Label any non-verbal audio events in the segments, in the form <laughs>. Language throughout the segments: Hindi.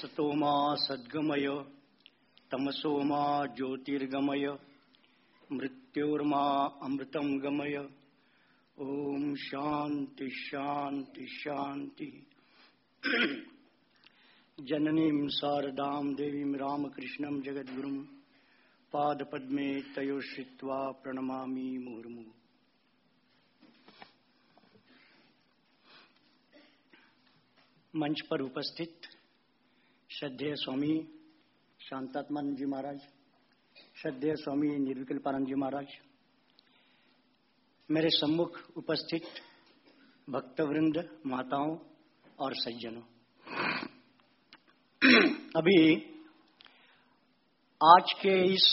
सतोमा सद्गमय, तमसोमा ज्योतिर्गमय, मृत्योर्मा अमृतम गमय ओम शांति शांति शांति। जननीं शारदां देवीं रामकृष्णं जगद्गुरुं, पादपद्मे तयो श्रित्वा प्रणमामि मुहुर्मु। मंच पर उपस्थित श्रद्धेय स्वामी शांतात्मानंद जी महाराज, श्रद्धेय स्वामी निर्विकल्पानंद जी महाराज, मेरे सम्मुख उपस्थित भक्तवृंद, माताओं और सज्जनों। अभी आज के इस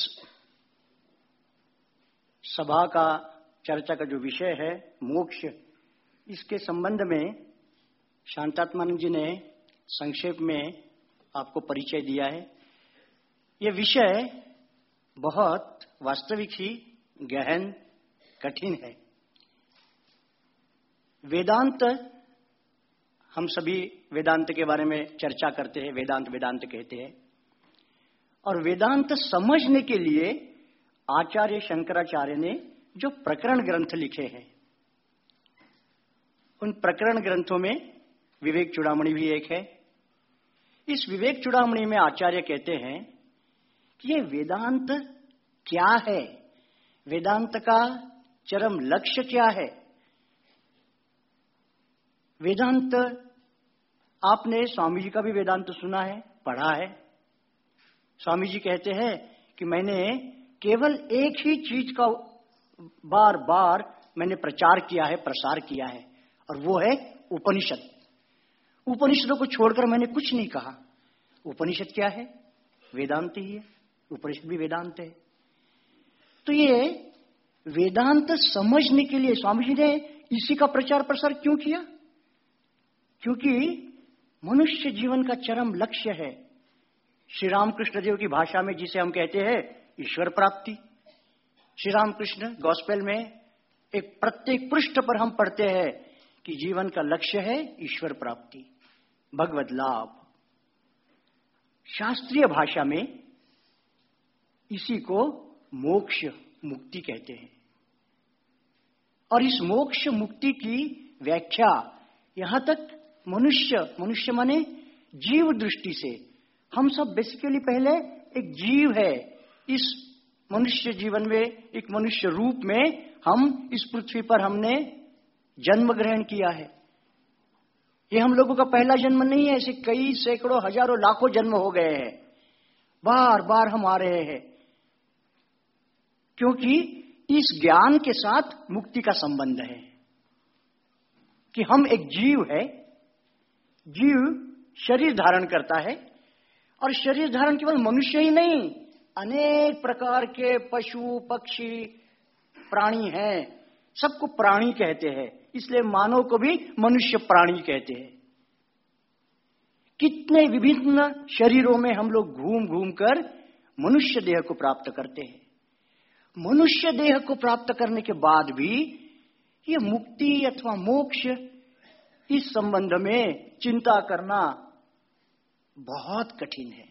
सभा का चर्चा का जो विषय है, मोक्ष, इसके संबंध में शांतात्मानंद जी ने संक्षेप में आपको परिचय दिया है। ये विषय बहुत वास्तविक ही गहन, कठिन है। वेदांत, हम सभी वेदांत के बारे में चर्चा करते हैं, वेदांत वेदांत कहते हैं। और वेदांत समझने के लिए आचार्य शंकराचार्य ने जो प्रकरण ग्रंथ लिखे हैं, उन प्रकरण ग्रंथों में विवेक चुड़ामणि भी एक है इस विवेक चुड़ामणि में आचार्य कहते हैं कि ये वेदांत क्या है? वेदांत का चरम लक्ष्य क्या है? वेदांत, आपने स्वामी जी का भी वेदांत सुना है, पढ़ा है। स्वामी जी कहते हैं कि मैंने केवल एक ही चीज़ का बार बार मैंने प्रचार किया है, प्रसार किया है, और वो है उपनिषद। उपनिषदों को छोड़कर मैंने कुछ नहीं कहा। उपनिषद क्या है? वेदांत ही है। उपनिषद भी वेदांत है। तो ये वेदांत समझने के लिए स्वामी जी ने इसी का प्रचार प्रसार क्यों किया? क्योंकि मनुष्य जीवन का चरम लक्ष्य है। श्री रामकृष्ण देव की भाषा में जिसे हम कहते हैं, ईश्वर प्राप्ति। श्री रामकृष्ण गॉस्पेल में एक प्रत्येक पृष्ठ पर हम पढ़ते हैं कि जीवन का लक्ष्य है ईश्वर प्राप्ति। भगवत लाभ। शास्त्रीय भाषा में इसी को मोक्ष मुक्ति कहते हैं। और इस मोक्ष मुक्ति की व्याख्या यहाँ तक मनुष्य मनुष्य माने जीव दृष्टि से। हम सब बेसिकली पहले एक जीव है। इस मनुष्य जीवन में, एक मनुष्य रूप में हम इस पृथ्वी पर हमने जन्म ग्रहण किया है। ये हम लोगों का पहला जन्म नहीं है, ऐसे कई सैकड़ों, हज़ारों, लाखों जन्म हो गए हैं। बार बार हम आ रहे हैं। क्योंकि इस ज्ञान के साथ मुक्ति का संबंध है कि हम एक जीव है। जीव शरीर धारण करता है और शरीर धारण केवल मनुष्य ही नहीं, अनेक प्रकार के पशु, पक्षी, प्राणी हैं। सबको प्राणी कहते हैं, इसलिए मानव को भी मनुष्य प्राणी कहते हैं। कितने विभिन्न शरीरों में हम लोग घूम घूम कर मनुष्य देह को प्राप्त करते हैं। मनुष्य देह को प्राप्त करने के बाद भी ये मुक्ति अथवा मोक्ष, इस संबंध में चिंता करना बहुत कठिन है।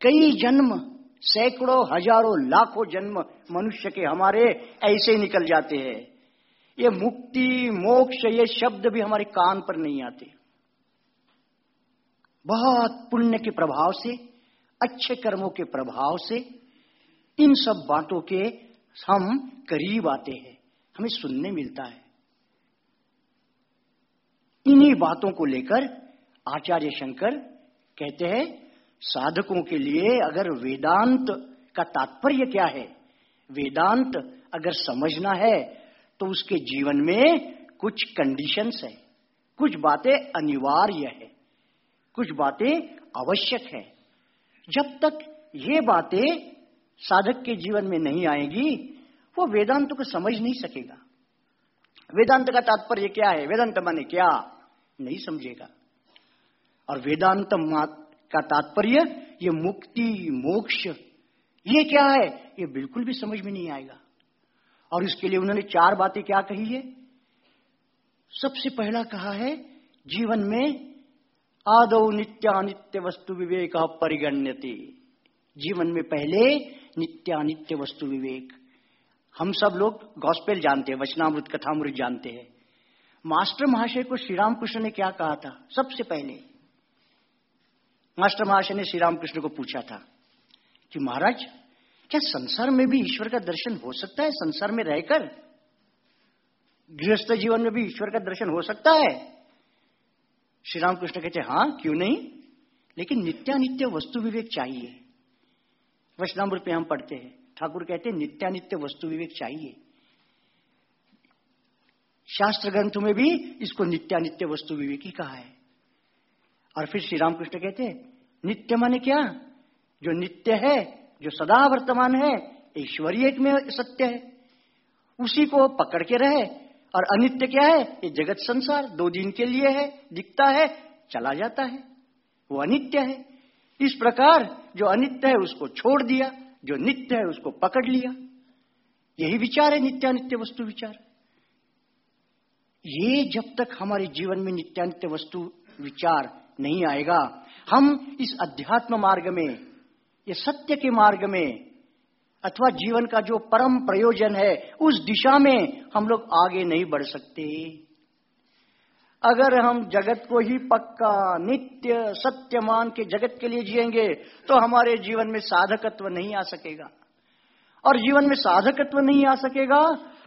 कई जन्म सैकड़ों, हज़ारों, लाखों जन्म मनुष्य के हमारे ऐसे ही निकल जाते हैं। ये मुक्ति, मोक्ष, ये शब्द भी हमारे कान पर नहीं आते। बहुत पुण्य के प्रभाव से, अच्छे कर्मों के प्रभाव से, इन सब बातों के हम करीब आते हैं। हमें सुनने मिलता है। इन्हीं बातों को लेकर आचार्य शंकर कहते हैं साधकों के लिए अगर वेदांत का तात्पर्य क्या है? वेदांत अगर समझना है तो उसके जीवन में कुछ कंडीशंस है। कुछ बातें अनिवार्य है। कुछ बातें आवश्यक है। जब तक ये बातें साधक के जीवन में नहीं आएगी, वो वेदांत को समझ नहीं सकेगा। वेदांत का तात्पर्य क्या है? वेदांत माने क्या? नहीं समझेगा। और वेदांत का तात्पर्य, ये मुक्ति, मोक्ष, ये क्या है? ये बिल्कुल भी समझ में नहीं आएगा। और इसके लिए उन्होंने चार बातें क्या कही है? सबसे पहला कहा है, जीवन में आदौ नित्यानित्य वस्तु विवेक परिगण्यते। जीवन में पहले नित्यानित्य वस्तु विवेक। हम सब लोग गॉस्पेल जानते हैं, वचनामृत, कथामृत जानते हैं। मास्टर महाशय को श्री रामकृष्ण ने क्या कहा था? सबसे पहले मास्टर महाशय ने श्री रामकृष्ण को पूछा था कि महाराज, क्या संसार में भी ईश्वर का दर्शन हो सकता है? संसार में रहकर? गृहस्थ जीवन में भी ईश्वर का दर्शन हो सकता है? श्री रामकृष्ण कहते, हाँ, क्यों नहीं? लेकिन नित्यानित्य वस्तु विवेक चाहिए। वचनामृत में हम पढ़ते हैं, ठाकुर कहते हैं, नित्यानित्य वस्तु विवेक चाहिए। शास्त्र ग्रंथ में भी इसको नित्यानित्य वस्तु विवेक ही कहा है। और फिर श्री रामकृष्ण कहते हैं, नित्य माने क्या? जो नित्य है, जो सदा वर्तमान है, ईश्वरीय में सत्य है। उसी को पकड़ के रहे और अनित्य क्या है? ये जगत संसार दो दिन के लिए है, दिखता है, चला जाता है। वो अनित्य है। इस प्रकार जो अनित्य है, उसको छोड़ दिया, जो नित्य है, उसको पकड़ लिया। यही विचार है नित्यानित्य वस्तु विचार। ये जब तक हमारे जीवन में नित्यानित्य वस्तु विचार नहीं आएगा। हम इस अध्यात्म मार्ग में ये सत्य के मार्ग में, अथवा जीवन का जो परम प्रयोजन है, उस दिशा में हम लोग आगे नहीं बढ़ सकते। अगर हम जगत को ही पक्का, नित्य सत्य मान के जगत के लिए जिएँगे तो हमारे जीवन में साधकत्व नहीं आ सकेगा। और जीवन में साधकत्व नहीं आ सकेगा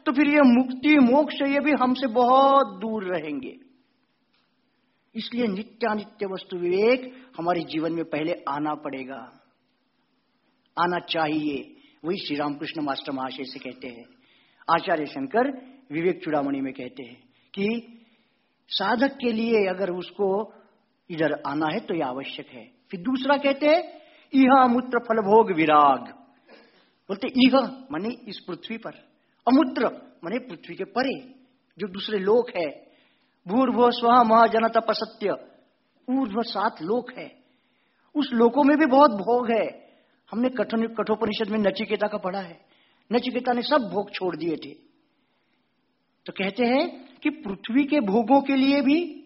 तो फिर ये मुक्ति, मोक्ष, ये भी हमसे बहुत दूर रहेंगे। इसलिए नित्यानित्य वस्तु विवेक हमारे जीवन में पहले आना पड़ेगा। आना चाहिए, वही श्री रामकृष्ण मास्टर महाशय से कहते हैं। आचार्य शंकर विवेक चुड़ामणि में कहते हैं कि साधक के लिए अगर उसको इधर आना है तो यह आवश्यक है। फिर दूसरा कहते हैं, इहा मूत्र फल भोग विराग। बोलते, इह माने इस पृथ्वी पर, अमूत्र माने पृथ्वी के परे, जो दूसरे लोक है। भूर्भ स्व महाजन तपसत्य ऊर्ध्व सात लोक है। उस लोकों में भी बहुत भोग है। हमने कठोर कठोपनिषद में नचिकेता का पढ़ा है। नचिकेता ने सब भोग छोड़ दिए थे। तो कहते हैं कि पृथ्वी के भोगों के लिए भी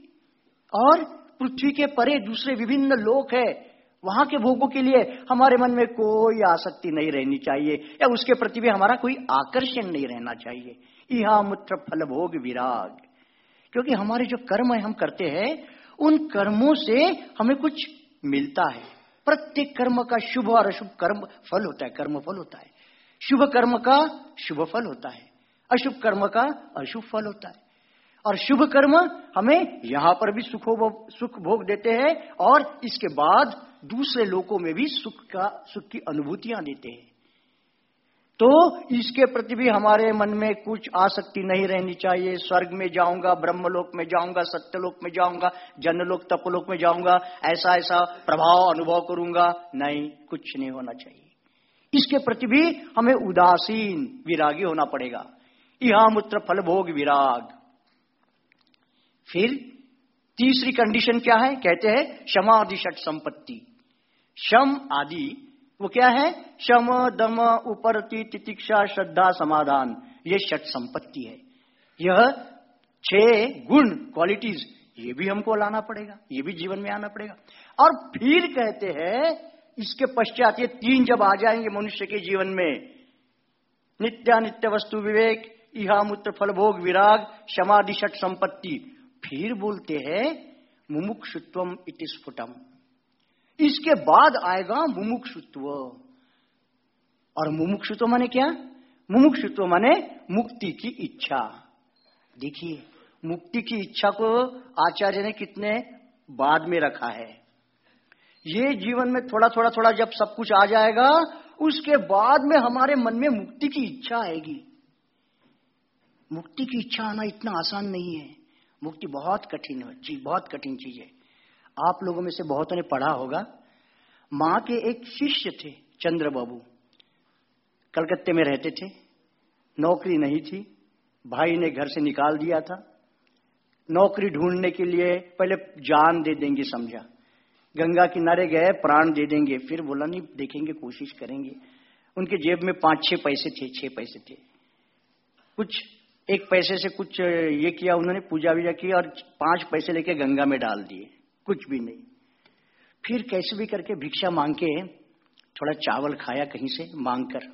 और पृथ्वी के परे दूसरे विभिन्न लोक है। वहाँ के भोगों के लिए हमारे मन में कोई आसक्ति नहीं रहनी चाहिए। या उसके प्रति भी हमारा कोई आकर्षण नहीं रहना चाहिए। इहा मूत्र फल भोग विराग। क्योंकि हमारे जो कर्म है, हम करते हैं, उन कर्मों से हमें कुछ मिलता है। प्रत्येक कर्म का शुभ और अशुभ कर्म फल होता है, कर्म फल होता है। शुभ कर्म का शुभ फल होता है, अशुभ कर्म का अशुभ फल होता है। और शुभ कर्म हमें यहाँ पर भी सुख सुख भोग देते हैं और इसके बाद दूसरे लोगों में भी सुख का, सुख की अनुभूतियाँ देते हैं। तो इसके प्रति भी हमारे मन में कुछ आसक्ति नहीं रहनी चाहिए। स्वर्ग में जाऊँगा, ब्रह्मलोक में जाऊँगा, सत्यलोक में जाऊँगा, जनलोक, तपलोक में जाऊँगा, ऐसा ऐसा प्रभाव, अनुभव करूँगा। नहीं, कुछ नहीं होना चाहिए। इसके प्रति भी हमें उदासीन, विरागी होना पड़ेगा। इहा मूत्र फल भोग विराग। फिर तीसरी कंडीशन क्या है? कहते हैं क्षमादि षट संपत्ति। शम आदि वो क्या है? शम, दम उपरति तितिक्षा, श्रद्धा, समाधान। ये षट संपत्ति है। यह छह गुण क्वालिटीज ये भी हमको लाना पड़ेगा। ये भी जीवन में आना पड़ेगा। और फिर कहते हैं, इसके पश्चात ये तीन जब आ जाएँगे मनुष्य के जीवन में, नित्यानित्य वस्तु विवेक, इहा, मूत्र फलभोग विराग समाधि षट संपत्ति, फिर बोलते हैं, मुमुक्षुत्वम इति स्फुटम। इसके बाद आएगा मुमुक्षुत्व। और मुमुक्षुत्व माने क्या? मुमुक्षुत्व माने मुक्ति की इच्छा। देखिए, मुक्ति की इच्छा को आचार्य ने कितने बाद में रखा है। ये जीवन में थोड़ा थोड़ा थोड़ा जब सब कुछ आ जाएगा, उसके बाद में हमारे मन में मुक्ति की इच्छा आएगी। मुक्ति की इच्छा आना इतना आसान नहीं है। मुक्ति बहुत कठिन चीज़ बहुत कठिन चीज़ है। आप लोगों में से बहुतों ने पढ़ा होगा। माँ के एक शिष्य थे चंद्र बाबू कलकत्ते में रहते थे। नौकरी नहीं थी। भाई ने घर से निकाल दिया था। नौकरी ढूँढने के लिए पहले जान दे देंगे समझा। गंगा किनारे गए, प्राण दे देंगे। फिर बोला, नहीं, देखेंगे, कोशिश करेंगे। उनके जेब में पाँच छह पैसे थे, छह पैसे थे। कुछ, एक पैसे से कुछ ये किया, उन्होंने पूजा वूजा की और पाँच पैसे लेके गंगा में डाल दिए। कुछ भी नहीं। फिर कैसे भी करके भिक्षा मांग के थोड़ा चावल खाया कहीं से मांग कर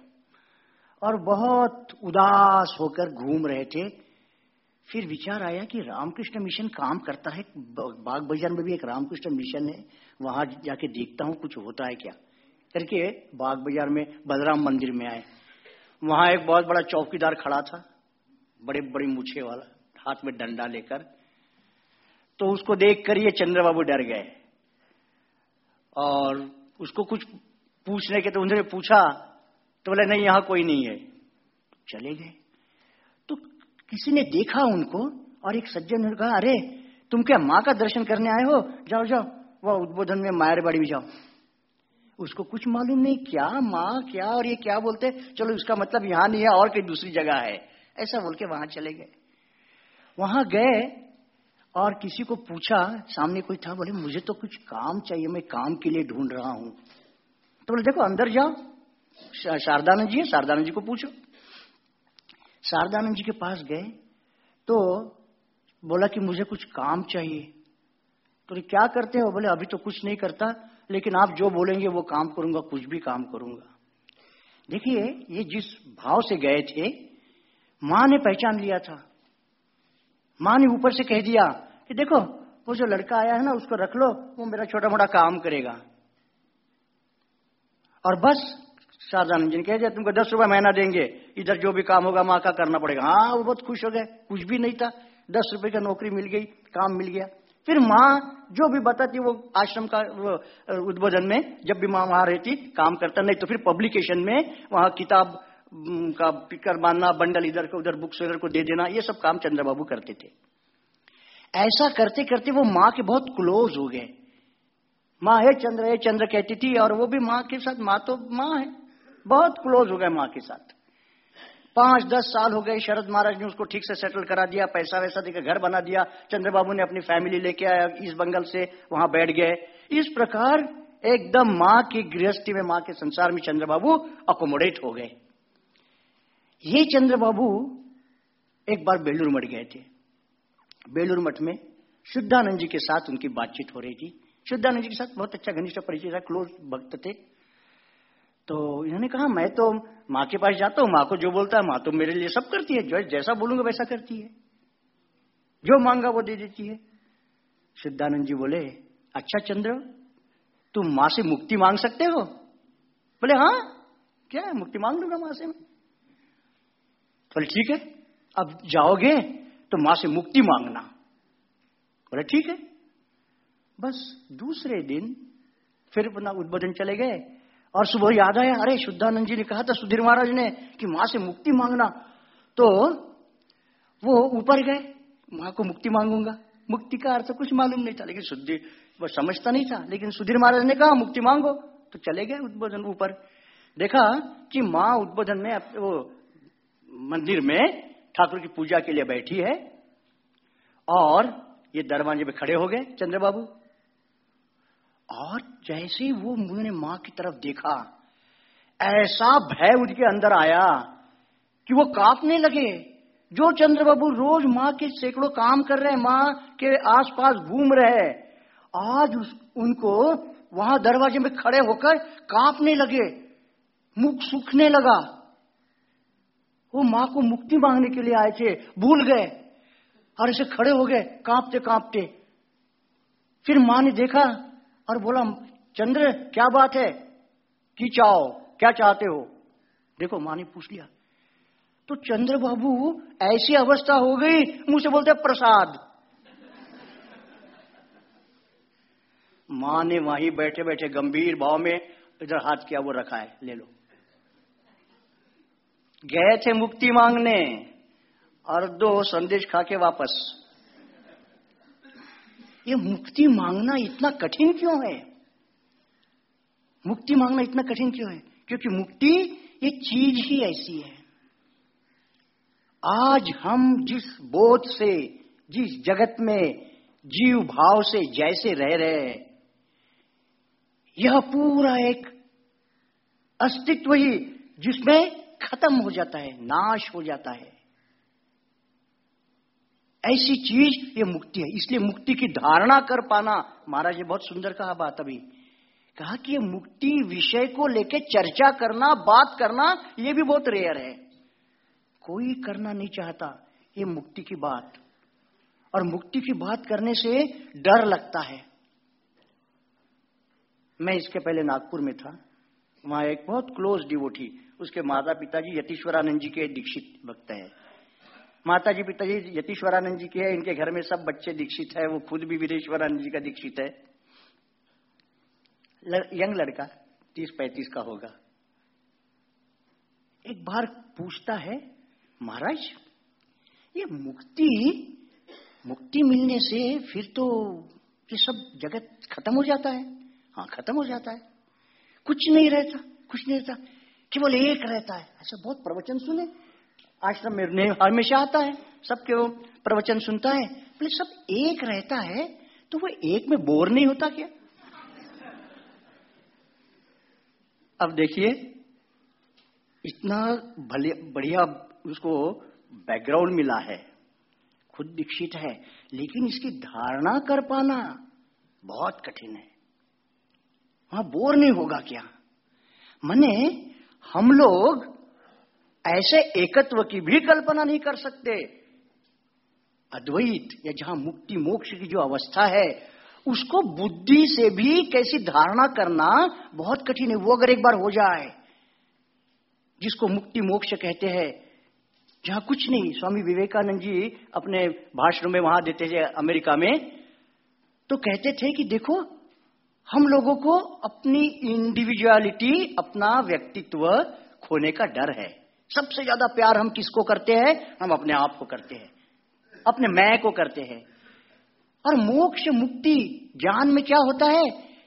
और बहुत उदास होकर घूम रहे थे। फिर विचार आया कि रामकृष्ण मिशन काम करता है। बाग बाज़ार में भी एक रामकृष्ण मिशन है। वहाँ जाके देखता हूँ कुछ होता है क्या। करके बाग बाज़ार में बलराम मंदिर में आए। वहाँ एक बहुत बड़ा चौकीदार खड़ा था। बड़े बड़े मुछे वाला। हाथ में डंडा लेकर तो उसको देखकर ये चंद्रबाबू डर गए। और उसको कुछ पूछने के तो उन्होंने पूछा तो बोले, नहीं, यहाँ कोई नहीं है। चले गए। तो किसी ने देखा उनको और एक सज्जन ने कहा, अरे, तुम क्या माँ का दर्शन करने आए हो? जाओ जाओ, वह उद्बोधन में मायर बाड़ी में जाओ। उसको कुछ मालूम नहीं, क्या माँ, क्या, और ये क्या बोलते चलो, इसका मतलब यहाँ नहीं है, और कहीं दूसरी जगह है। ऐसा बोल के वहाँ चले गए। वहाँ गए और किसी को पूछा, सामने कोई था, बोले, मुझे तो कुछ काम चाहिए, मैं काम के लिए ढूंढ रहा हूँ। तो बोले, देखो, अंदर जाओ। शारदानंद जी है, शारदानंद जी को पूछो। शारदानंद जी के पास गए तो बोला कि, मुझे कुछ काम चाहिए। तो क्या करते हो? बोले, अभी तो कुछ नहीं करता, लेकिन आप जो बोलेंगे, वो काम करूँगा, कुछ भी काम करूँगा। देखिए, ये जिस भाव से गए थे, माँ ने पहचान लिया था। माँ ने ऊपर से कह दिया कि देखो, वो जो लड़का आया है ना, उसको रख लो, वो मेरा छोटा मोटा काम करेगा। और बस, शारदानंद जी ने कह दिया, तुमको दस रुपए महीना देंगे, इधर जो भी काम होगा, माँ का करना पड़ेगा। हाँ वो बहुत खुश हो गए, कुछ भी नहीं था। दस रुपए का नौकरी मिल गई, काम मिल गया। फिर माँ जो भी बताती, वो आश्रम का उद्बोधन में, जब भी माँ वहाँ रहती, काम करता, नहीं तो फिर पब्लिकेशन में, वहाँ किताब का पिकर बांधना बंडल इधर को, उधर बुक्स वगैरह को दे देना, ये सब काम चंद्रबाबू करते थे। ऐसा करते करते वो माँ के बहुत क्लोज हो गए। माँ, है चंद्र है चंद्र, कहती थी, और वो भी माँ के साथ, माँ तो माँ है। बहुत क्लोज हो गए माँ के साथ। पाँच, दस साल हो गए, शरद महाराज ने उसको ठीक से सेटल करा दिया, पैसा वैसा देकर घर बना दिया। चंद्रबाबू ने अपनी फैमिली लेके आया इस बंगल से वहाँ बैठ गए। इस प्रकार, एकदम माँ की गृहस्थी में, माँ के संसार में चंद्रबाबू अकोमोडेट हो गए। ये चंद्रबाबू एक बार बेलूर मठ गए थे। बेलूर मठ में शुद्धानंद जी के साथ उनकी बातचीत हो रही थी। शुद्धानंद जी के साथ बहुत अच्छा घनिष्ठ परिचय था, क्लोज भक्त थे। तो इन्होंने कहा, मैं तो माँ के पास जाता हूँ, माँ को जो बोलता है, माँ तो मेरे लिए सब करती है, जो जैसा बोलूँगा वैसा करती है। जो मांगा वो दे देती है। सिद्धानंद जी बोले अच्छा चंद्र, तुम माँ से मुक्ति मांग सकते हो? बोले हाँ क्या है? मुक्ति मांग लूँगा माँ से मैं। बोले, ठीक है, अब जाओगे तो माँ से मुक्ति मांगना। बोले, ठीक है। बस दूसरे दिन फिर अपना उद्बोधन चले गए और सुबह याद आया, अरे, शुद्धानंद जी ने कहा था, सुधीर महाराज ने कि माँ से मुक्ति मांगना। तो वो ऊपर गए, माँ को मुक्ति मांगूँगा। मुक्ति का अर्थ कुछ मालूम नहीं था, लेकिन सुधीर, वो समझता नहीं था। लेकिन सुधीर महाराज ने कहा, मुक्ति मांगो। तो चले गए उद्बोधन ऊपर। देखा कि माँ उद्बोधन में वो मंदिर में ठाकुर की पूजा के लिए बैठी है और ये दरवाजे पे खड़े हो गए चंद्रबाबू। और जैसे ही वो मुँह ने माँ की तरफ़ देखा ऐसा भय उनके अंदर आया कि वो कांपने लगे। जो चंद्रबाबू रोज माँ के सैकड़ों काम कर रहे हैं माँ के आसपास घूम रहे आज उस, उनको वहाँ दरवाजे में खड़े होकर कांपने लगे मुख सूखने लगा। वो माँ को मुक्ति मांगने के लिए आए थे, भूल गए। और ऐसे खड़े हो गए, कांपते कांपते। फिर माँ ने देखा और बोला, चंद्र, क्या बात है? की चाहो? क्या चाहते हो? देखो, माँ ने पूछ लिया तो चंद्र बाबू, ऐसी अवस्था हो गई, मुझसे बोलते प्रसाद। माँ ने वहीं बैठे बैठे गंभीर भाव में इधर हाथ किया, वो रखा है, ले लो। गए थे मुक्ति मांगने और दो संदेश खा के वापस। ये मुक्ति मांगना इतना कठिन क्यों है? मुक्ति मांगना इतना कठिन क्यों है? क्योंकि मुक्ति ये चीज़ ही ऐसी है। आज हम जिस बोध से, जिस जगत में जीव भाव से जैसे रह रहे हैं, यह पूरा एक अस्तित्व ही जिसमें खत्म हो जाता है, नाश हो जाता है। ऐसी चीज़, ये मुक्ति है। इसलिए मुक्ति की धारणा कर पाना, महाराज ने बहुत सुंदर कहा बात अभी। कहा कि ये मुक्ति विषय को लेके चर्चा करना, बात करना, ये भी बहुत रेयर है। कोई करना नहीं चाहता, ये मुक्ति की बात। और मुक्ति की बात करने से डर लगता है। मैं इसके पहले नागपुर में था, वहाँ एक बहुत क्लोज डिवोटी उसके माता पिताजी यतीश्वरानंद जी के दीक्षित भक्त है। माता जी पिताजी यतीश्वरानंद जी के है, इनके घर में सब बच्चे दीक्षित है, वो खुद भी वीरेश्वरानंद जी का दीक्षित है। यंग लड़का तीस पैंतीस का होगा। एक बार पूछता है, महाराज, ये मुक्ति मुक्ति मिलने से फिर तो ये सब जगत खत्म हो जाता है? हाँ खत्म हो जाता है। कुछ नहीं रहता, कुछ नहीं रहता। केवल एक रहता है। ऐसा बहुत प्रवचन सुने। आश्रम में हमेशा आता है। सबके वो प्रवचन सुनता है। बोले, सब एक रहता है तो वो एक में बोर नहीं होता क्या? अब देखिए, इतना बढ़िया उसको बैकग्राउंड मिला है। खुद दीक्षित है, लेकिन इसकी धारणा कर पाना बहुत कठिन है। वहाँ बोर नहीं होगा क्या? मने हम लोग ऐसे एकत्व की भी कल्पना नहीं कर सकते। अद्वैत या जहाँ मुक्ति मोक्ष की जो अवस्था है, उसको बुद्धि से भी कैसी धारणा करना बहुत कठिन है। वो अगर एक बार हो जाए, जिसको मुक्ति मोक्ष कहते हैं, जहाँ कुछ नहीं, स्वामी विवेकानंद जी अपने भाषण में वहाँ देते थे अमेरिका में तो कहते थे कि देखो हम लोगों को अपनी इंडिविजुअलिटी अपना व्यक्तित्व खोने का डर है। सबसे ज़्यादा प्यार हम किसको करते हैं? हम अपने आप को करते हैं। अपने मैं को करते हैं। और मोक्ष मुक्ति ज्ञान में क्या होता है?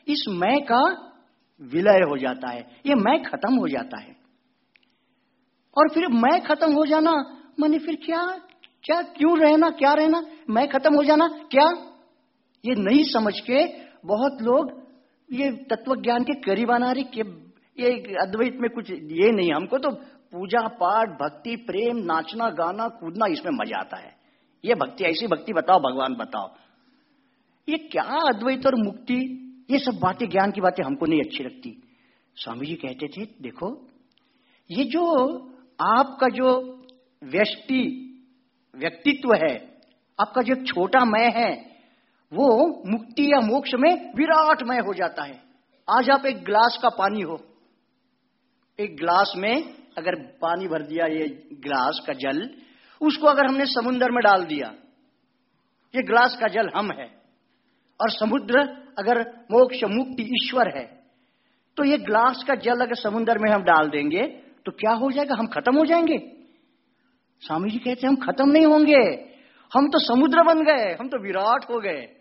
इस मैं का विलय हो जाता है। ये मैं खत्म हो जाता है। और फिर मैं खत्म हो जाना, मैंने फिर क्या? क्या क्यों रहना? क्या रहना? मैं खत्म हो जाना? क्या? ये नहीं समझ के बहुत लोग ये तत्व ज्ञान के करीब आना रही ये अद्वैत में कुछ ये नहीं, हमको तो पूजा, पाठ, भक्ति, प्रेम, नाचना, गाना, कूदना, इसमें मज़ा आता है। ये भक्ति, ऐसी भक्ति बताओ, भगवान बताओ। ये क्या अद्वैत और मुक्ति? ये सब बातें, ज्ञान की बातें हमको नहीं अच्छी लगती। स्वामी जी कहते थे, देखो, ये जो आपका जो व्यक्ति व्यक्तित्व है, आपका जो छोटा मैं है वो मुक्ति या मोक्ष में विराटमय हो जाता है। आज आप एक ग्लास का पानी हो। एक ग्लास में अगर पानी भर दिया ये ग्लास का जल, उसको अगर हमने समुद्र में डाल दिया, ये ग्लास का जल हम है। और समुद्र अगर मोक्ष, मुक्ति, ईश्वर है तो ये ग्लास का जल अगर समुद्र में हम डाल देंगे तो क्या हो जाएगा? हम खत्म हो जाएँगे। स्वामी जी कहते हैं, हम खत्म नहीं होंगे। हम तो समुद्र बन गए, हम तो विराट हो गए।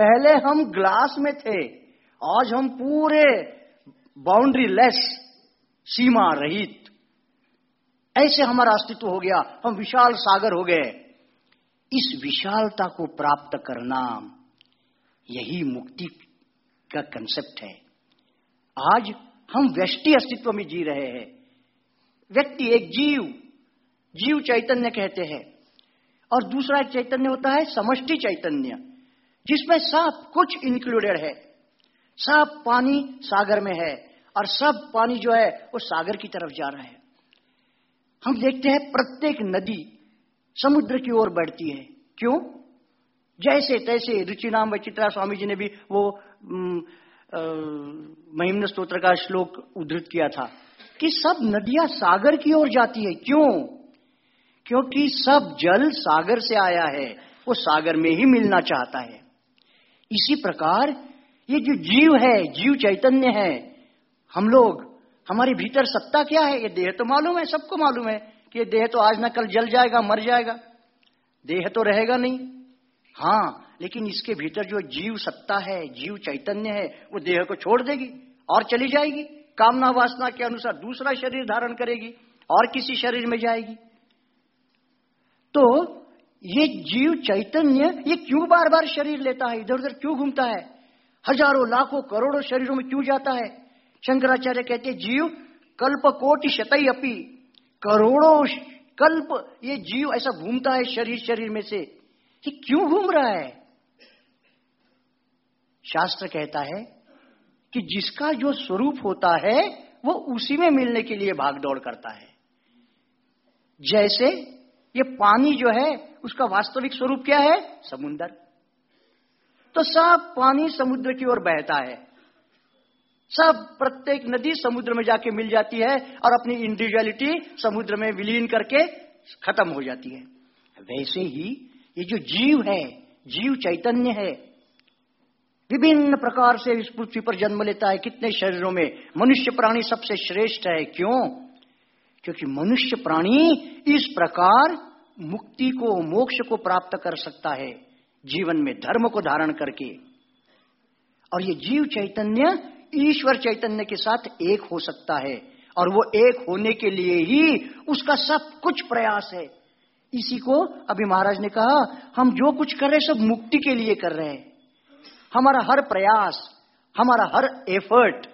पहले हम ग्लास में थे, आज हम पूरे बाउंड्री लेस सीमा रहित। ऐसे हमारा अस्तित्व हो गया, हम विशाल सागर हो गए। इस विशालता को प्राप्त करना यही मुक्ति का कंसेप्ट है। आज हम व्यष्टि अस्तित्व में जी रहे हैं। व्यक्ति एक जीव जीव चैतन्य कहते हैं। और दूसरा चैतन्य होता है समष्टि चैतन्य। जिसमें सब कुछ इंक्लूडेड है। सब पानी सागर में है और सब पानी जो है, वो सागर की तरफ़ जा रहा है। हम देखते हैं प्रत्येक नदी समुद्र की ओर बढ़ती है। क्यों? जैसे तैसे रुचि रुचिनाम वचित्रा स्वामी जी ने भी वो महिमन स्त्रोत्र का श्लोक उद्धृत किया था कि सब नदियाँ सागर की ओर जाती है। क्यों? क्योंकि सब जल सागर से आया है। वो सागर में ही मिलना चाहता है। इसी प्रकार ये जो जीव है, जीव चैतन्य है, हम लोग, हमारे भीतर सत्ता क्या है? ये देह तो मालूम है, सबको मालूम है कि ये देह तो आज ना कल जल जाएगा, मर जाएगा। देह तो रहेगा नहीं। हाँ लेकिन इसके भीतर जो जीव सत्ता है, जीव चैतन्य है, वो देह को छोड़ देगी और चली जाएगी। कामना वासना के अनुसार दूसरा शरीर धारण करेगी और किसी शरीर में जाएगी। तो ये जीव चैतन्य, ये क्यों बार बार शरीर लेता है? इधर उधर क्यों घूमता है? हज़ारों, लाखों, करोड़ों शरीरों में क्यों जाता है? शंकराचार्य कहते जीव कल्प कोटि शतई अपी। करोड़ों कल्प, ये जीव ऐसा घूमता है शरीर शरीर में से कि क्यों घूम रहा है? शास्त्र कहता है कि जिसका जो स्वरूप होता है, वो उसी में मिलने के लिए भाग दौड़ करता है। जैसे ये पानी जो है उसका वास्तविक स्वरूप क्या है? समुन्दर तो सब पानी समुद्र की ओर बहता है। सब प्रत्येक नदी समुद्र में जाके मिल जाती है और अपनी इंडिविजुअलिटी समुद्र में विलीन करके खत्म हो जाती है। वैसे ही ये जो जीव है, जीव चैतन्य है, विभिन्न प्रकार से इस पृथ्वी पर जन्म लेता है। कितने शरीरों में? मनुष्य प्राणी सबसे श्रेष्ठ है। क्यों? क्योंकि मनुष्य प्राणी इस प्रकार मुक्ति को, मोक्ष को प्राप्त कर सकता है जीवन में धर्म को धारण करके। और ये जीव चैतन्य ईश्वर चैतन्य के साथ एक हो सकता है। और वो एक होने के लिए ही उसका सब कुछ प्रयास है। इसी को अभी महाराज ने कहा, हम जो कुछ कर रहे हैं, सब मुक्ति के लिए कर रहे हैं। हमारा हर प्रयास, हमारा हर एफर्ट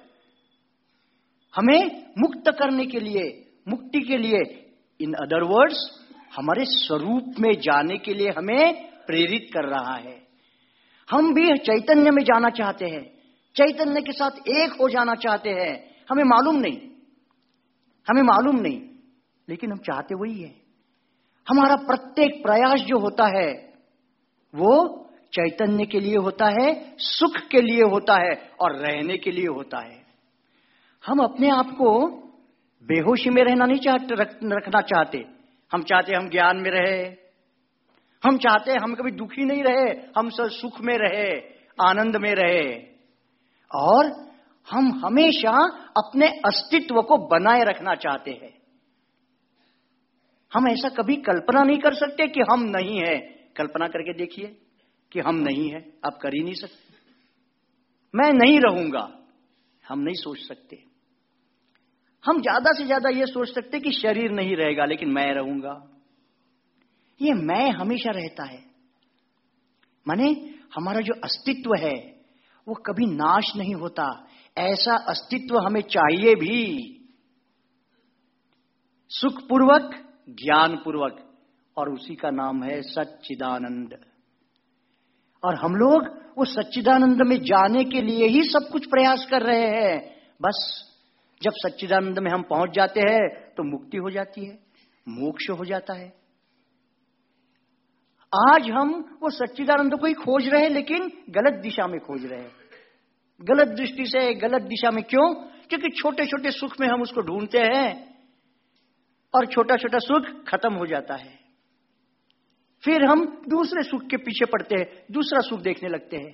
हमें मुक्त करने के लिए, मुक्ति के लिए इन अदर वर्ड्स हमारे स्वरूप में जाने के लिए हमें प्रेरित कर रहा है। हम भी चैतन्य में जाना चाहते हैं। चैतन्य के साथ एक हो जाना चाहते हैं। हमें मालूम नहीं। हमें मालूम नहीं। लेकिन हम चाहते वही है। हमारा प्रत्येक प्रयास जो होता है, वो चैतन्य के लिए होता है, सुख के लिए होता है और रहने के लिए होता है। हम अपने आप को बेहोशी में रहना नहीं चाहते रखना चाहते। हम चाहते हम ज्ञान में रहे। हम चाहते हम कभी दुखी नहीं रहे, हम सब सुख में रहे, आनंद में रहे। और हम हमेशा अपने अस्तित्व को बनाए रखना चाहते हैं। हम ऐसा कभी कल्पना नहीं कर सकते कि हम नहीं है। कल्पना करके देखिए कि हम नहीं है, आप कर ही नहीं सकते। मैं नहीं रहूँगा, हम नहीं सोच सकते। हम ज़्यादा से ज़्यादा यह सोच सकते कि शरीर नहीं रहेगा, लेकिन मैं रहूँगा। ये मैं हमेशा रहता है। माने हमारा जो अस्तित्व है, वो कभी नाश नहीं होता। ऐसा अस्तित्व हमें चाहिए भी। सुखपूर्वक ज्ञान पूर्वक और उसी का नाम है सच्चिदानंद। और हम लोग वो सच्चिदानंद में जाने के लिए ही सब कुछ प्रयास कर रहे हैं। बस जब सच्चिदानंद में हम पहुँच जाते हैं तो मुक्ति हो जाती है, मोक्ष हो जाता है। आज हम वो सच्चिदानंद को ही खोज रहे हैं, लेकिन गलत दिशा में खोज रहे हैं। गलत दृष्टि से, गलत दिशा में क्यों? क्योंकि छोटे छोटे सुख में हम उसको ढूंढते हैं, और छोटा छोटा सुख खत्म हो जाता है। फिर हम दूसरे सुख के पीछे पड़ते हैं, दूसरा सुख देखने लगते हैं।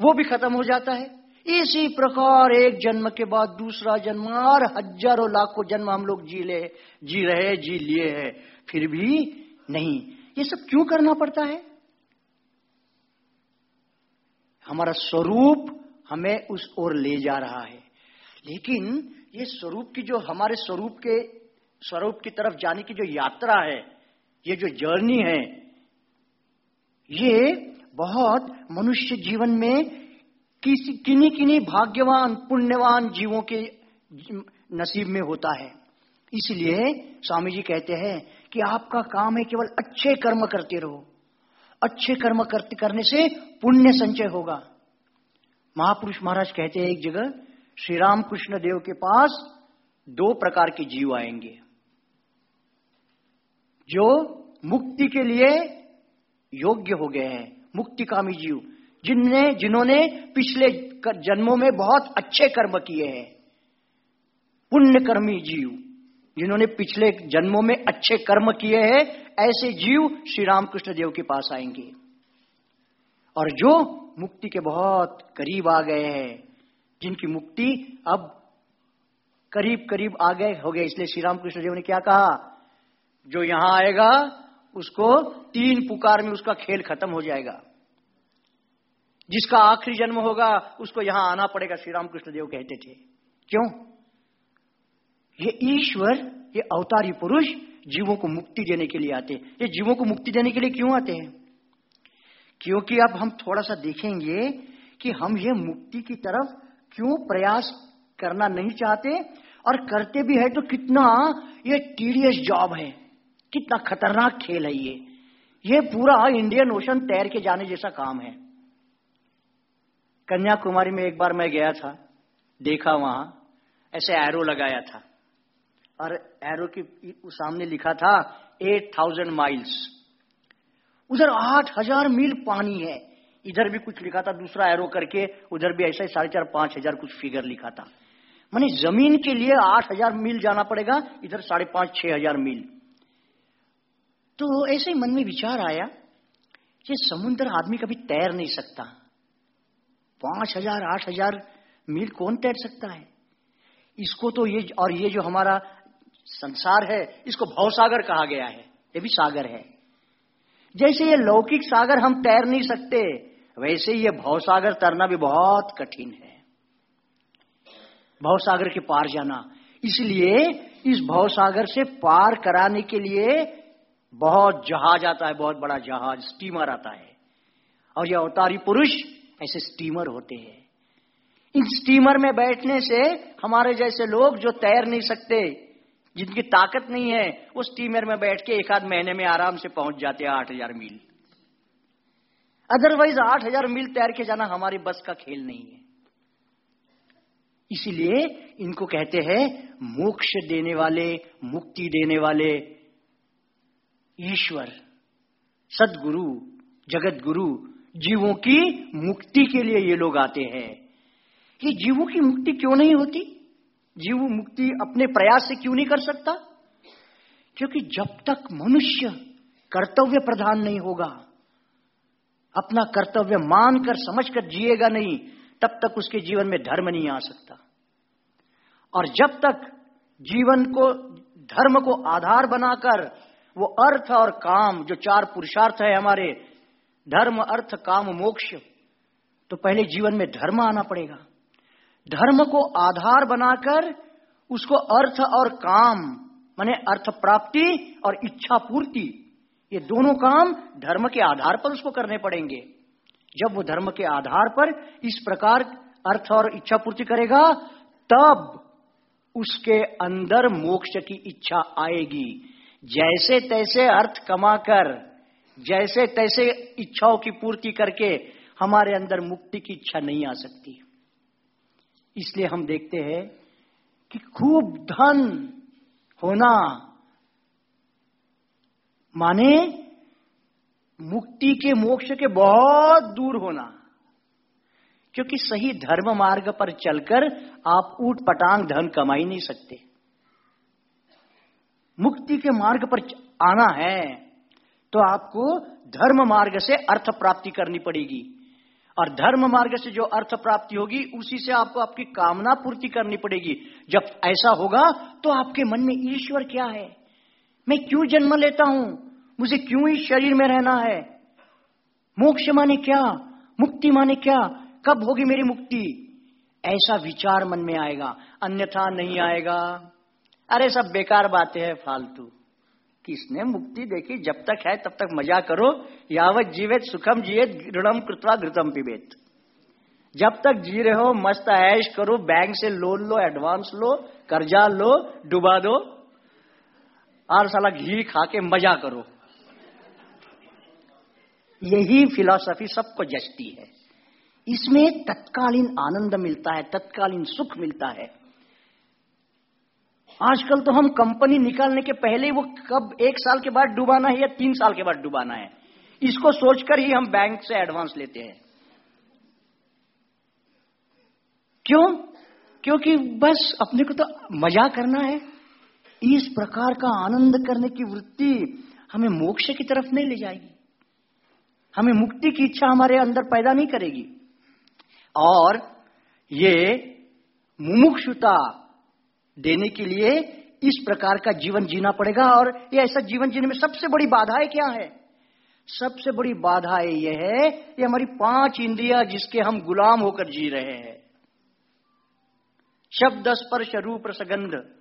वो भी खत्म हो जाता है। इसी प्रकार एक जन्म के बाद दूसरा जन्म, और हज़ारों लाखों जन्म हम लोग जी ले, जी रहे, जी लिए हैं, फिर भी नहीं। ये सब क्यों करना पड़ता है? हमारा स्वरूप हमें उस ओर ले जा रहा है। लेकिन ये स्वरूप की जो, हमारे स्वरूप के, स्वरूप की तरफ़ जाने की जो यात्रा है, ये जो जर्नी है, ये बहुत मनुष्य जीवन में किसी किन्हीं किन्हीं भाग्यवान, पुण्यवान जीवों के नसीब में होता है। इसलिए स्वामी जी कहते हैं कि आपका काम है केवल अच्छे कर्म करते रहो। अच्छे कर्म करते करने से पुण्य संचय होगा। महापुरुष महाराज कहते हैं एक जगह, श्री राम कृष्ण देव के पास दो प्रकार के जीव आएँगे। जो मुक्ति के लिए योग्य हो गए हैं। मुक्तिकामी जीव जिनने, जिन्होंने पिछले जन्मों में बहुत अच्छे कर्म किए हैं। पुण्यकर्मी जीव, जिन्होंने पिछले जन्मों में अच्छे कर्म किए हैं, ऐसे जीव श्री रामकृष्ण देव के पास आएँगे। और जो मुक्ति के बहुत करीब आ गए हैं, जिनकी मुक्ति अब करीब करीब आ गए, हो गए। इसलिए श्री रामकृष्ण देव ने क्या कहा? जो यहाँ आएगा, उसको तीन पुकार में उसका खेल खत्म हो जाएगा। जिसका आखिरी जन्म होगा, उसको यहाँ आना पड़ेगा श्री रामकृष्ण देव कहते थे। क्यों? ये ईश्वर, ये अवतारी पुरुष जीवों को मुक्ति देने के लिए आते हैं। ये जीवों को मुक्ति देने के लिए क्यों आते हैं? क्योंकि अब हम थोड़ा सा देखेंगे कि हम ये मुक्ति की तरफ़ क्यों प्रयास करना नहीं चाहते और करते भी है तो कितना ये टीडियस जॉब है। कितना खतरनाक खेल है ये। ये पूरा इंडियन ओशन तैर के जाने जैसा काम है। कन्याकुमारी में एक बार मैं गया था, देखा वहाँ, ऐसे एरो लगाया था। और एरो की सामने लिखा था एट थाउज़ेंड माइल्स उधर आठ हज़ार मील पानी है। इधर भी कुछ लिखा था, दूसरा एरो करके, उधर भी ऐसा ही साढ़े चार, पाँच हज़ार कुछ फिगर लिखा था। मैंने ज़मीन के लिए आठ हज़ार मील जाना पड़ेगा, इधर साढ़े पाँच, छह हज़ार मील। तो ऐसे मन में विचार आया कि समुद्र आदमी कभी तैर नहीं सकता। पाँच हज़ार, आठ हज़ार मील कौन तैर सकता है? इसको तो ये, और ये जो हमारा संसार है, इसको भवसागर कहा गया है। ये भी सागर है। जैसे ये लौकिक सागर हम तैर नहीं सकते, वैसे ये भवसागर तैरना भी बहुत कठिन है। भवसागर के पार जाना। इसलिए इस भवसागर से पार कराने के लिए बहुत जहाज़ आता है, बहुत बड़ा जहाज़ स्टीमर आता है। और ये अवतारी पुरुष ऐसे स्टीमर होते हैं। इन स्टीमर में बैठने से हमारे जैसे लोग जो तैर नहीं सकते, जिनकी ताकत नहीं है, वो स्टीमर में बैठ के एक आध महीने में आराम से पहुँच जाते हैं आठ हज़ार मील। अदरवाइज़ आठ हज़ार मील तैर के जाना हमारी बस का खेल नहीं है। इसीलिए इनको कहते हैं मोक्ष देने वाले, मुक्ति देने वाले। ईश्वर, सदगुरु जगत गुरु जीवों की मुक्ति के लिए ये लोग आते हैं। कि जीवों की मुक्ति क्यों नहीं होती? जीव मुक्ति अपने प्रयास से क्यों नहीं कर सकता? क्योंकि जब तक मनुष्य कर्तव्य प्रधान नहीं होगा, अपना कर्तव्य मानकर, समझकर जिएगा नहीं, तब तक उसके जीवन में धर्म नहीं आ सकता। और जब तक जीवन को, धर्म को आधार बनाकर वो अर्थ और काम, जो चार पुरुषार्थ है हमारे धर्म, अर्थ, काम, मोक्ष। तो पहले जीवन में धर्म आना पड़ेगा। धर्म को आधार बनाकर उसको अर्थ और काम, माने अर्थ प्राप्ति और इच्छा पूर्ति, ये दोनों काम धर्म के आधार पर उसको करने पड़ेंगे। जब वो धर्म के आधार पर इस प्रकार अर्थ और इच्छा पूर्ति करेगा, तब उसके अंदर मोक्ष की इच्छा आएगी। जैसे तैसे अर्थ कमाकर जैसे तैसे इच्छाओं की पूर्ति करके हमारे अंदर मुक्ति की इच्छा नहीं आ सकती। इसलिए हम देखते हैं कि खूब धन होना माने मुक्ति के मोक्ष के बहुत दूर होना। क्योंकि सही धर्म मार्ग पर चलकर आप ऊट पटांग धन कमा ही नहीं सकते। मुक्ति के मार्ग पर आना है। तो आपको धर्म मार्ग से अर्थ प्राप्ति करनी पड़ेगी। और धर्म मार्ग से जो अर्थ प्राप्ति होगी, उसी से आपको आपकी कामना पूर्ति करनी पड़ेगी। जब ऐसा होगा तो आपके मन में ईश्वर क्या है? मैं क्यों जन्म लेता हूँ? मुझे क्यों इस शरीर में रहना है? मोक्ष माने क्या? मुक्ति माने क्या? कब होगी मेरी मुक्ति? ऐसा विचार मन में आएगा। अन्यथा नहीं आएगा। अरे सब बेकार बातें हैं, फालतू। किसने मुक्ति देखी, जब तक है तब तक मज़ा करो, यावत जीवित सुखम जिये ऋणम कृतवा घृतम पिबेत। जब तक जी रहे हो, मस्त ऐश करो, बैंक से लोन लो एडवांस लो, कर्जा लो, डुबा दो और साला घी खा के मज़ा करो। यही फिलॉसफी सबको जचती है। इसमें तत्कालीन आनंद मिलता है, तत्कालीन सुख मिलता है। आजकल तो हम कंपनी निकालने के पहले ही वो कब एक साल के बाद डुबाना है या तीन साल के बाद डुबाना है? इसको सोचकर ही हम बैंक से एडवांस लेते हैं। क्यों? क्योंकि बस अपने को तो मज़ा करना है। इस प्रकार का आनंद करने की वृत्ति हमें मोक्ष की तरफ़ नहीं ले जाएगी। हमें मुक्ति की इच्छा हमारे अंदर पैदा नहीं करेगी। और ये मुमुक्षुता देने के लिए इस प्रकार का जीवन जीना पड़ेगा। और ये ऐसा जीवन जीने में सबसे बड़ी बाधाएँ क्या है? सबसे बड़ी बाधा यह है ये हमारी पाँच इंद्रिया जिसके हम गुलाम होकर जी रहे हैं। शब्द, स्पर्श, रूप सगंध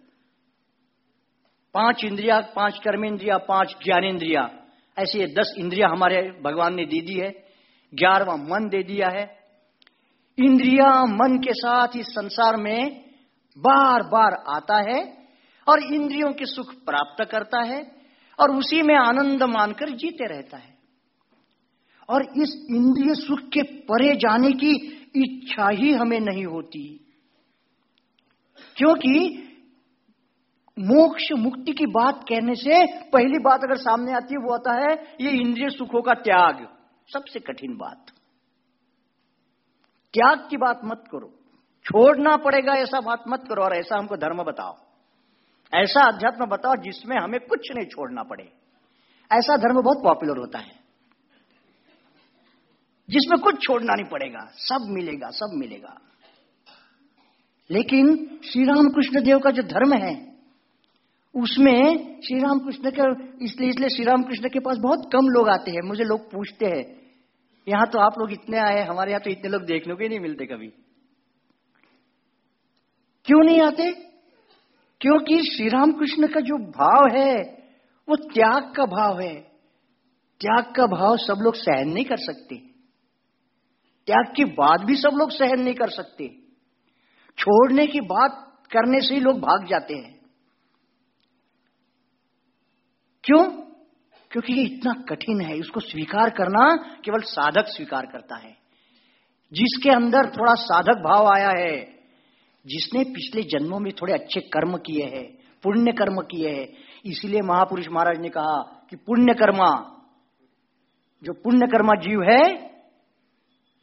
पाँच इंद्रिया, पाँच कर्मेंद्रिया, पाँच ज्ञानेन्द्रिया ऐसे ये दस इंद्रिया हमारे भगवान ने दे दी है। ग्यारहवा मन दे दिया है। इंद्रिया मन के साथ इस संसार में बार बार आता है और इंद्रियों के सुख प्राप्त करता है और उसी में आनंद मानकर जीते रहता है। और इस इंद्रिय सुख के परे जाने की इच्छा ही हमें नहीं होती। क्योंकि मोक्ष मुक्ति की बात कहने से पहली बात अगर सामने आती है, वो आता है, ये इंद्रिय सुखों का त्याग। सबसे कठिन बात। त्याग की बात मत करो। छोड़ना पड़ेगा, ऐसा बात मत करो और ऐसा हमको धर्म बताओ। ऐसा अध्यात्म बताओ जिसमें हमें कुछ नहीं छोड़ना पड़े। ऐसा धर्म बहुत पॉपुलर होता है। जिसमें कुछ छोड़ना नहीं पड़ेगा, सब मिलेगा सब मिलेगा। लेकिन श्री राम कृष्ण देव का जो धर्म है, उसमें श्री राम कृष्ण के, इसलिए इसलिए श्री राम कृष्ण के पास बहुत कम लोग आते हैं। मुझे लोग पूछते हैं, यहाँ तो आप लोग इतने आए हमारे यहाँ तो इतने लोग देखने को ही नहीं मिलते कभी। क्यों नहीं आते? क्योंकि श्री राम कृष्ण का जो भाव है, वो त्याग का भाव है। त्याग का भाव सब लोग सहन नहीं कर सकते। त्याग की बात भी सब लोग सहन नहीं कर सकते। छोड़ने की बात करने से ही लोग भाग जाते हैं। क्यों? क्योंकि ये इतना कठिन है। इसको स्वीकार करना केवल साधक स्वीकार करता है। जिसके अंदर थोड़ा साधक भाव आया है जिसने पिछले जन्मों में थोड़े अच्छे कर्म किए हैं, पुण्य कर्म किए हैं, इसीलिए महापुरुष महाराज ने कहा कि पुण्य कर्मा, जो पुण्य कर्मा जीव है,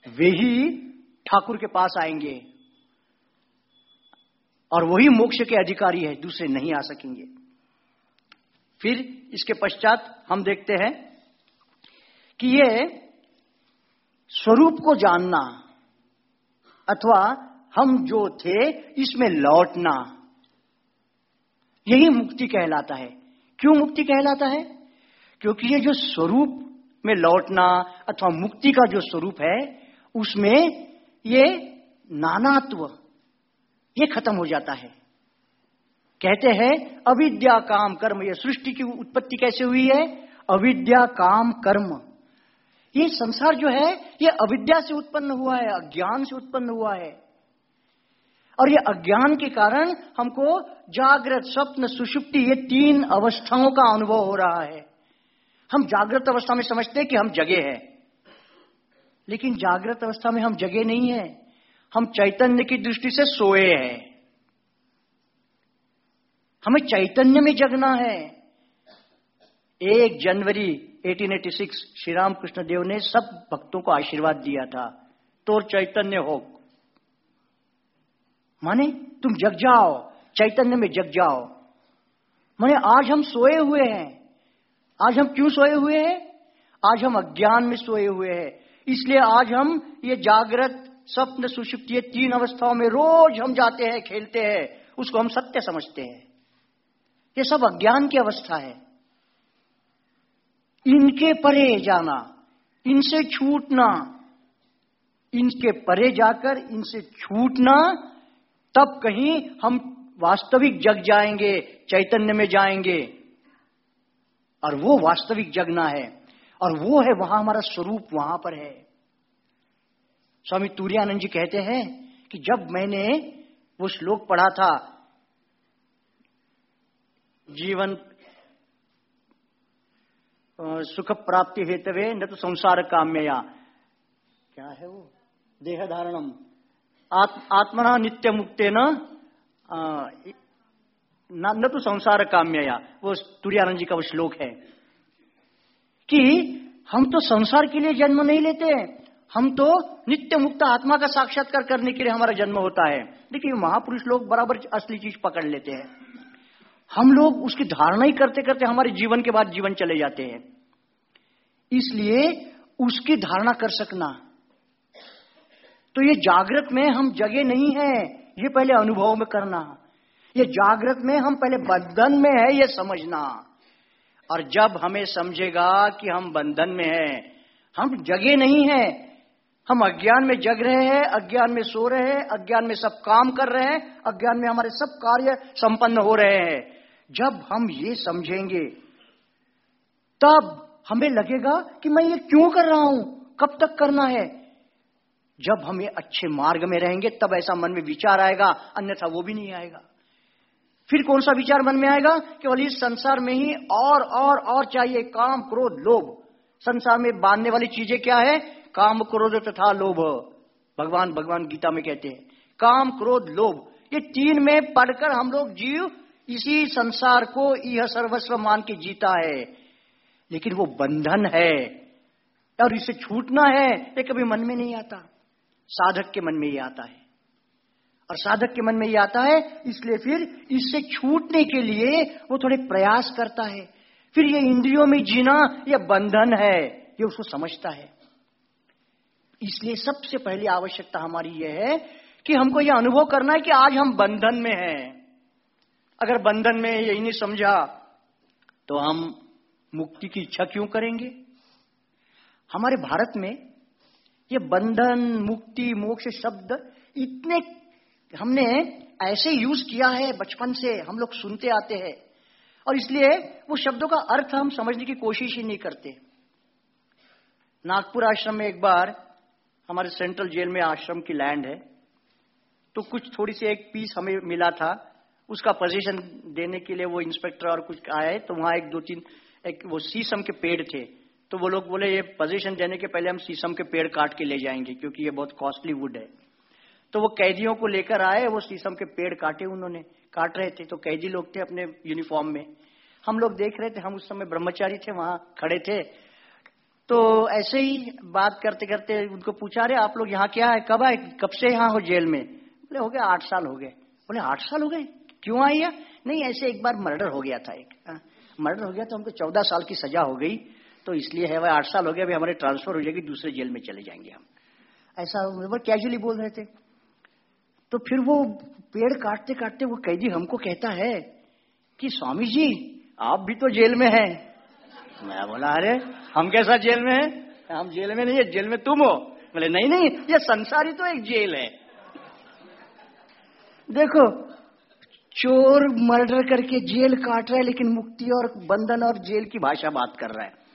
वे ही ठाकुर के पास आएँगे। और वही मोक्ष के अधिकारी है, दूसरे नहीं आ सकेंगे। फिर इसके पश्चात हम देखते हैं कि ये स्वरूप को जानना अथवा हम जो थे, इसमें लौटना। यही मुक्ति कहलाता है। क्यों मुक्ति कहलाता है? क्योंकि ये जो स्वरूप में लौटना अथवा मुक्ति का जो स्वरूप है, उसमें ये नानात्व, ये खत्म हो जाता है। कहते हैं, अविद्या काम कर्म, ये सृष्टि की उत्पत्ति कैसे हुई है? अविद्या काम कर्म। ये संसार जो है, ये अविद्या से उत्पन्न हुआ है, अज्ञान से उत्पन्न हुआ है। और ये अज्ञान के कारण हमको जागृत स्वप्न सुषुप्ति, ये तीन अवस्थाओं का अनुभव हो रहा है। हम जागृत अवस्था में समझते हैं कि हम जगे हैं। लेकिन जागृत अवस्था में हम जगे नहीं है। हम चैतन्य की दृष्टि से सोए हैं। हमें चैतन्य में जगना है। एक जनवरी 1886 श्री राम कृष्ण देव ने सब भक्तों को आशीर्वाद दिया था। तो चैतन्य हो। माने, तुम जग जाओ, चैतन्य में जग जाओ। माने, आज हम सोए हुए हैं। आज हम क्यों सोए हुए हैं? आज हम अज्ञान में सोए हुए हैं। इसलिए आज हम ये जागृत स्वप्न सुषुप्त, ये तीन अवस्थाओं में रोज हम जाते हैं, खेलते हैं, उसको हम सत्य समझते हैं। ये सब अज्ञान की अवस्था है। इनके परे जाना, इनसे छूटना, इनके परे जाकर इनसे छूटना तब कहीं हम वास्तविक जग जाएँगे, चैतन्य में जाएँगे। और वो वास्तविक जगना है। और वो है, वहाँ हमारा स्वरूप वहाँ पर है। स्वामी तूर्यानंद जी कहते हैं कि जब मैंने वो श्लोक पढ़ा था, जीवन सुख प्राप्ति हेतवे न तो संसार काम्यया। क्या है वो? देह धारणम आत्मना नित्य मुक्ते न न तो संसार काम्यया वो तुरानंद जी का वो श्लोक है कि हम तो संसार के लिए जन्म नहीं लेते हैं। हम तो नित्य मुक्त आत्मा का साक्षात्कार करने के लिए हमारा जन्म होता है। देखिए महापुरुष लोग बराबर असली चीज़ पकड़ लेते हैं। हम लोग उसकी धारणा ही करते करते हमारे जीवन के बाद जीवन चले जाते हैं। इसलिए उसकी धारणा कर सकना तो ये जागृत में हम जगे नहीं है, ये पहले अनुभव में करना। ये जागृत में हम पहले बंधन में है, ये समझना। और जब हमें समझेगा कि हम बंधन में है, हम जगे नहीं है, हम अज्ञान में जग रहे हैं, अज्ञान में सो रहे हैं, अज्ञान में सब काम कर रहे हैं, अज्ञान में हमारे सब कार्य संपन्न हो रहे हैं। जब हम ये समझेंगे, तब हमें लगेगा कि मैं ये क्यों कर रहा हूँ? कब तक करना है? जब हम ये अच्छे मार्ग में रहेंगे, तब ऐसा मन में विचार आएगा, अन्यथा वो भी नहीं आएगा। फिर कौन सा विचार मन में आएगा? केवल इस संसार में ही और और और चाहिए काम, क्रोध, लोभ। संसार में बांधने वाली चीज़ें क्या है? काम, क्रोध तथा लोभ। भगवान भगवान गीता में कहते हैं, काम, क्रोध, लोभ। ये तीन में पढ़कर हम लोग जीव इसी संसार को यह सर्वस्व मान के जीता है। लेकिन वो बंधन है, और इसे छूटना है, ये कभी मन में नहीं आता। साधक के मन में ही आता है। और साधक के मन में ये आता है, इसलिए फिर इससे छूटने के लिए वो थोड़े प्रयास करता है। फिर ये इंद्रियों में जीना यह बंधन है, ये उसको समझता है। इसलिए सबसे पहली आवश्यकता हमारी यह है कि हमको यह अनुभव करना है कि आज हम बंधन में हैं। अगर बंधन में यही नहीं समझा तो हम मुक्ति की इच्छा क्यों करेंगे? हमारे भारत में ये बंधन, मुक्ति, मोक्ष शब्द इतने हमने ऐसे यूज़ किया है बचपन से, हम लोग सुनते आते हैं। और इसलिए वो शब्दों का अर्थ हम समझने की कोशिश ही नहीं करते। नागपुर आश्रम में एक बार हमारे सेंट्रल जेल में आश्रम की लैंड है तो कुछ थोड़ी सी एक पीस हमें मिला था। उसका पोजीशन देने के लिए वो इंस्पेक्टर और कुछ आए तो वहाँ एक दो तीन, एक वो सीसम के पेड़ थे। तो वो लोग बोले ये पोजीशन देने के पहले हम सीसम के पेड़ काट के ले जाएँगे क्योंकि ये बहुत कॉस्टली वुड है. तो वो कैदियों को लेकर आए वो शीशम के पेड़ काटे उन्होंने काट रहे थे। तो कैदी लोग थे अपने यूनिफॉर्म में। हम लोग देख रहे थे हम उस समय ब्रह्मचारी थे वहाँ खड़े थे। तो ऐसे ही बात करते करते उनको पूछा रहे आप लोग यहाँ क्या है? कब आए? कब से यहाँ हो जेल में? बोले हो गया आठ साल हो गए। बोले आठ साल हो गए? क्यों आई नहीं ऐसे एक बार मर्डर हो गया था एक मर्डर हाँ, हो गया तो हमको चौदह साल की सजा हो गई। तो इसलिए है, वह आठ साल हो गया अभी हमारे ट्रांसफ़र हो जाएगी, दूसरे जेल में चले जाएँगे हम। ऐसा कैजुअली बोल रहे थे। तो फिर वो पेड़ काटते काटते वो कैदी हमको कहता है कि स्वामी जी आप भी तो जेल में हैं। मैं बोला, अरे, हम कैसा जेल में हैं? हम जेल में नहीं है, जेल में तुम हो। बोले, नहीं नहीं, ये संसारी तो एक जेल है। देखो, चोर, मर्डर करके जेल काट रहा है, लेकिन मुक्ति और बंधन और जेल की भाषा बात कर रहा है।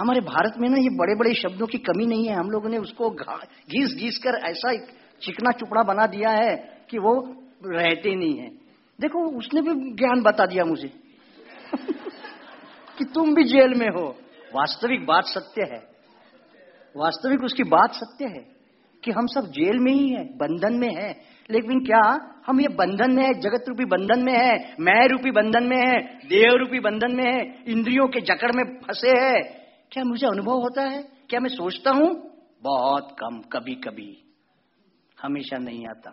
हमारे भारत में ना ये बड़े बड़े शब्दों की कमी नहीं है। हम लोगों ने उसको घीस घीस कर ऐसा एक चिकना चुपड़ा बना दिया है कि वो रहते नहीं है। देखो, उसने भी ज्ञान बता दिया मुझे <laughs> कि तुम भी जेल में हो। वास्तविक बात सत्य है। वास्तविक उसकी बात सत्य है कि हम सब जेल में ही है, बंधन में है। लेकिन क्या हम ये बंधन में है जगत रूपी बंधन में है मैं रूपी बंधन में है देह रूपी बंधन में है, इंद्रियों के जकड़ में फंसे है? क्या मुझे अनुभव होता है? क्या मैं सोचता हूँ? बहुत कम कभी कभी हमेशा नहीं आता।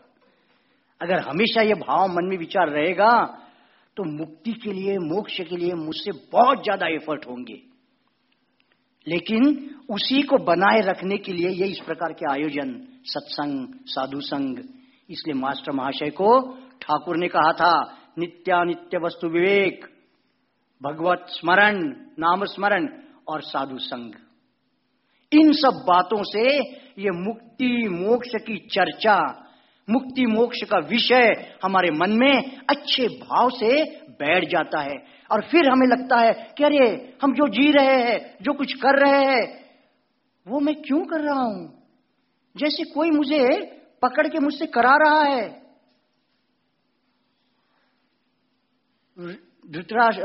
अगर हमेशा ये भाव मन में विचार रहेगा तो मुक्ति के लिए, मोक्ष के लिए मुझसे बहुत ज़्यादा एफर्ट होंगे। लेकिन उसी को बनाए रखने के लिए ये इस प्रकार के आयोजन, सत्संग साधु संग इसलिए मास्टर महाशय को ठाकुर ने कहा था, नित्यानित्य वस्तु विवेक, भगवत स्मरण, नाम स्मरण और साधु संग इन सब बातों से ये मुक्ति मोक्ष की चर्चा, मुक्ति मोक्ष का विषय हमारे मन में अच्छे भाव से बैठ जाता है। और फिर हमें लगता है कि अरे, हम जो जी रहे हैं, जो कुछ कर रहे हैं, वो मैं क्यों कर रहा हूँ? जैसे कोई मुझे पकड़ के मुझसे करा रहा है। धृतराज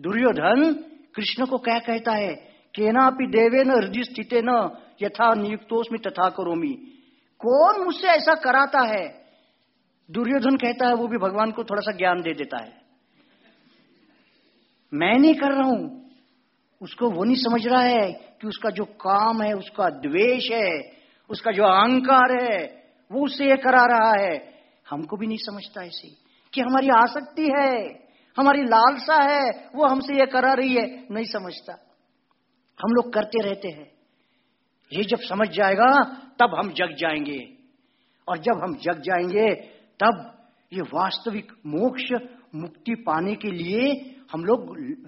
दुर्योधन कृष्ण को क्या कहता है? केनापि देवे न हृदय न यथा नियुक्तोस्मी तथा करोमी। कौन मुझसे ऐसा कराता है? दुर्योधन कहता है, वो भी भगवान को थोड़ा सा ज्ञान दे देता है। मैं नहीं कर रहा हूँ। उसको वो नहीं समझ रहा है कि उसका जो काम है, उसका द्वेष है, उसका जो अहंकार है, वो उससे ये करा रहा है। हमको भी नहीं समझता ऐसे। कि हमारी आसक्ति है। हमारी लालसा है, वो हमसे ये करा रही है। नहीं समझता। हम लोग करते रहते हैं। ये जब समझ जाएगा, तब हम जग जाएँगे। और जब हम जग जाएँगे, तब ये वास्तविक मोक्ष मुक्ति पाने के लिए हम लोग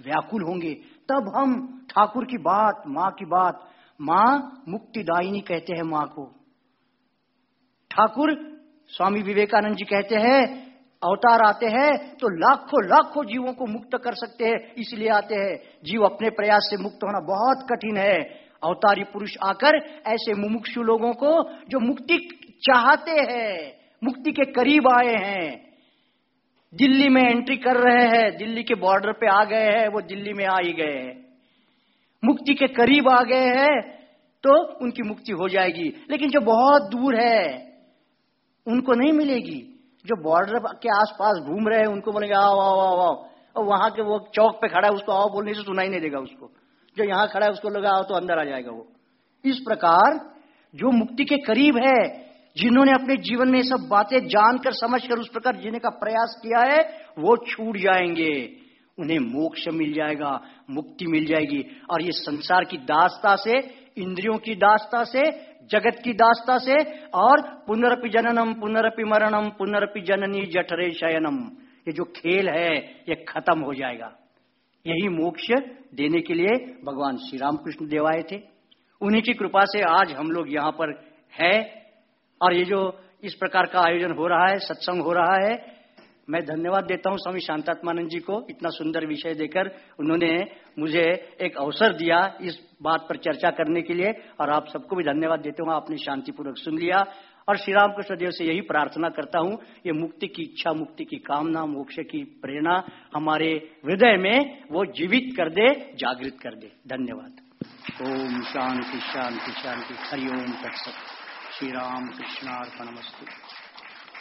व्याकुल होंगे। तब हम ठाकुर की बात, माँ की बात, माँ मुक्तिदायिनी कहते हैं माँ को। ठाकुर स्वामी विवेकानंद जी कहते हैं अवतार आते हैं तो लाखों लाखों जीवों को मुक्त कर सकते हैं, इसलिए आते हैं। जीव अपने प्रयास से मुक्त होना बहुत कठिन है। अवतारी पुरुष आकर ऐसे मुमुक्षु लोगों को, जो मुक्ति चाहते हैं, मुक्ति के करीब आए हैं। दिल्ली में एंट्री कर रहे हैं, दिल्ली के बॉर्डर पे आ गए हैं, वो दिल्ली में आ ही गए मुक्ति के करीब आ गए हैं तो उनकी मुक्ति हो जाएगी। लेकिन जो बहुत दूर है, उनको नहीं मिलेगी। जो बॉर्डर के आसपास घूम रहे हैं, उनको बोलेंगे, आओ आओ आओ आओ। और वहाँ के वो चौक पे खड़ा है, उसको आओ बोलने से सुनाई नहीं देगा उसको। जो यहाँ खड़ा है, उसको लगा, आओ तो अंदर आ जाएगा वो। इस प्रकार जो मुक्ति के करीब है, जिन्होंने अपने जीवन में सब बातें जानकर, समझकर, उस प्रकार जीने का प्रयास किया है, वो छूट जाएँगे। उन्हें मोक्ष मिल जाएगा, मुक्ति मिल जाएगी। और ये संसार की दास्ता से, इंद्रियों की दास्ता से जगत की दास्ता से, और पुनरपि जननम, पुनरपि मरणम, पुनरपि जननी जठरे शयनम। ये जो खेल है, ये खत्म हो जाएगा। यही मोक्ष देने के लिए भगवान श्री रामकृष्ण देव आए थे। उन्हीं की कृपा से आज हम लोग यहाँ पर है, और ये जो इस प्रकार का आयोजन हो रहा है, सत्संग हो रहा है मैं धन्यवाद देता हूँ स्वामी शांतात्मानंद जी को इतना सुंदर विषय देकर। उन्होंने मुझे एक अवसर दिया इस बात पर चर्चा करने के लिए और आप सबको भी धन्यवाद देते हूँ आपने शांतिपूर्वक सुन लिया। और श्री रामकृष्ण देव से यही प्रार्थना करता हूँ, ये मुक्ति की इच्छा, मुक्ति की कामना, मोक्ष की प्रेरणा हमारे हृदय में वो जीवित कर दे, जागृत कर दे। धन्यवाद। ओम शांति शांति शांति। हरिओम तत्सत। श्री राम कृष्णार्पणमस्तु